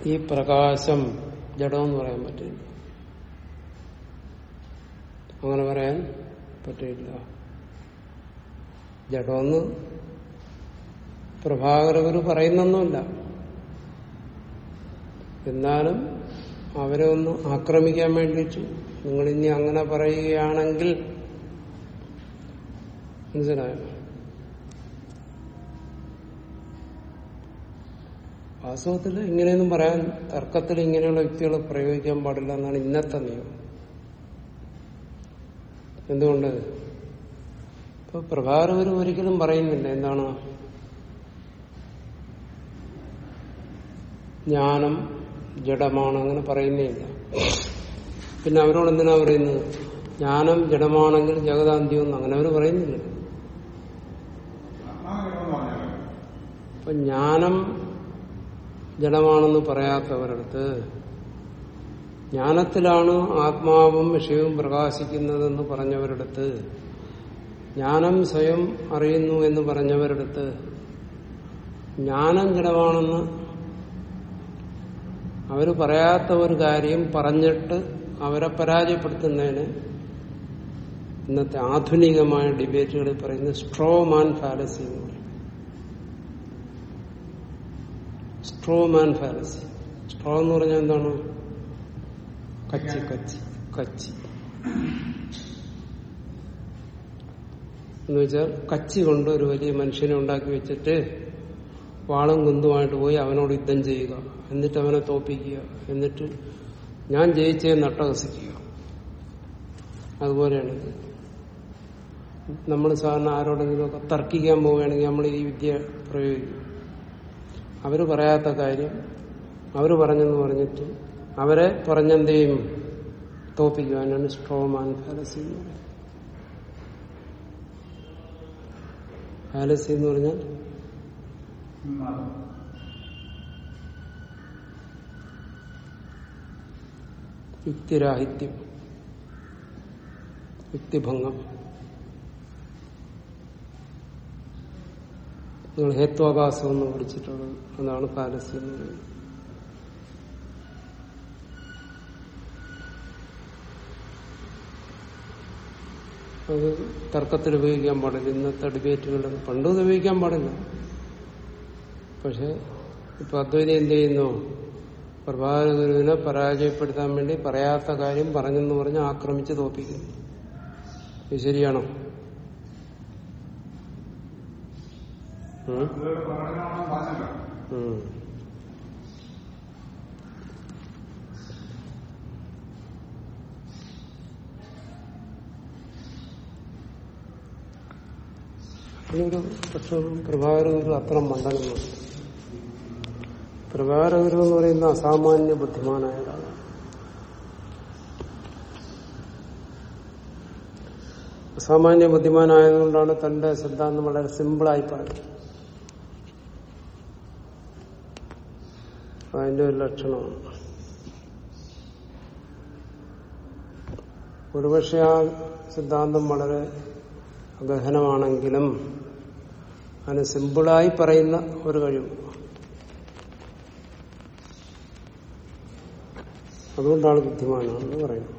ഈ പ്രകാശം ജഡമെന്ന് പറയാൻ പറ്റില്ല. അങ്ങനെ പറയാൻ പറ്റില്ല. ജഡമെന്ന് പ്രഭാകരവർ പറയുന്നൊന്നുമില്ല. എന്നാലും അവരെ ഒന്ന് ആക്രമിക്കാൻ വേണ്ടിയിട്ട് നിങ്ങൾ ഇനി അങ്ങനെ പറയുകയാണെങ്കിൽ മനസ്സിലായോ? വാസ്തവത്തിൽ ഇങ്ങനെയൊന്നും പറയാൻ തർക്കത്തിൽ ഇങ്ങനെയുള്ള വ്യക്തികളെ പ്രയോഗിക്കാൻ പാടില്ല എന്നാണ് ഇന്നത്തെ നിയമം. എന്തുകൊണ്ട്? ഇപ്പൊ പ്രഭാകരവർ ഒരിക്കലും പറയുന്നില്ല എന്താണ്? ജ്ഞാനം ജഡമാണ് അങ്ങനെ പറയുന്നേയില്ല. പിന്നെ അവരോട് എന്തിനാ പറയുന്നത്? ജ്ഞാനം ജഡമാണെങ്കിൽ ജഗതാന്ത്യം അങ്ങനെ അവർ പറയുന്നില്ല. അപ്പൊ ജ്ഞാനം ജഡമാണെന്ന് പറയാത്തവരടുത്ത് ജ്ഞാനത്തിലാണ് ആത്മാവും വിഷയവും പ്രകാശിക്കുന്നതെന്ന് പറഞ്ഞവരടുത്ത് ജ്ഞാനം സ്വയം അറിയുന്നു എന്ന് പറഞ്ഞവരടുത്ത് ജ്ഞാനം ജഡമാണെന്ന് അവർ പറയാത്ത ഒരു കാര്യം പറഞ്ഞിട്ട് അവരെ പരാജയപ്പെടുത്തുന്നതിന് ഇന്നത്തെ ആധുനികമായ ഡിബേറ്റുകളിൽ പറയുന്ന സ്ട്രോ മാൻ ഫാലസി എന്ന് പറയും. സ്ട്രോ മാൻ ഫാലസി സ്ട്രോ എന്ന് പറഞ്ഞാൽ എന്താണ്? കച്ചി കച്ചി കച്ചി. എന്ന് വെച്ചാൽ കച്ചി കൊണ്ട് ഒരു വലിയ മനുഷ്യനെ ഉണ്ടാക്കി വെച്ചിട്ട് വാളും കുന്തുമായിട്ട് പോയി അവനോട് യുദ്ധം ചെയ്യുക. എന്നിട്ട് അവനെ തോപ്പിക്കുക. എന്നിട്ട് ഞാൻ ജയിച്ചേ നട്ടഹസിക്കുക. അതുപോലെയാണ് നമ്മൾ സാധാരണ ആരോടെങ്കിലുമൊക്കെ തർക്കിക്കാൻ പോവുകയാണെങ്കിൽ നമ്മൾ ഈ വിദ്യ പ്രയോഗിക്കും. അവർ പറയാത്ത കാര്യം അവർ പറഞ്ഞെന്ന് പറഞ്ഞിട്ട് അവരെ പറഞ്ഞെന്ത് ചെയ്യും തോപ്പിക്കുവാനാണ് സ്ട്രോമാൻ ഫാലസി എന്ന് പറയുന്നത്. ഫാലസി എന്ന് പറഞ്ഞാൽ യുക്തിരാഹിത്യം യുക്തിഭംഗം. നിങ്ങൾ ഹേത്വാഭാസം എന്ന് പഠിച്ചിട്ടുള്ളത് അതാണ് ഫാലസി എന്ന് പറയുന്നത്. അത് തർക്കത്തിൽ ഉപയോഗിക്കാൻ പാടില്ല. ഇന്നത്തെ ഡിബേറ്റുകളിൽ പണ്ടും ഉപയോഗിക്കാൻ പാടില്ല. പക്ഷെ ഇപ്പൊ അദ്വൈതം എന്ത് ചെയ്യുന്നു? പ്രഭാകരഗുരുവിനെ പരാജയപ്പെടുത്താൻ വേണ്ടി പറയാത്ത കാര്യം പറഞ്ഞെന്ന് പറഞ്ഞ് ആക്രമിച്ച് തോപ്പിക്കുന്നു ഇത് ശരിയാണോ? പ്രശ്നം പ്രഭാകരഗുരു അത്ര മണ്ടനമാണ് പ്രഭാകരഗുരു എന്ന് പറയുന്ന അസാമാന്യ ബുദ്ധിമാനായ ഒരാളാണ് അസാമാന്യ ബുദ്ധിമാനായതുകൊണ്ടാണ് തന്റെ സിദ്ധാന്തം വളരെ സിമ്പിളായി പറയുന്നത്. അതിന്റെ ഒരു ലക്ഷണമാണ്. ഒരുപക്ഷെ ആ സിദ്ധാന്തം വളരെ ഗഹനമാണെങ്കിലും അതിന് സിമ്പിളായി പറയുന്ന ഒരു കഴിവ്. അതുകൊണ്ടാണ് ബുദ്ധിമാനാണെന്ന് പറയുന്നത്.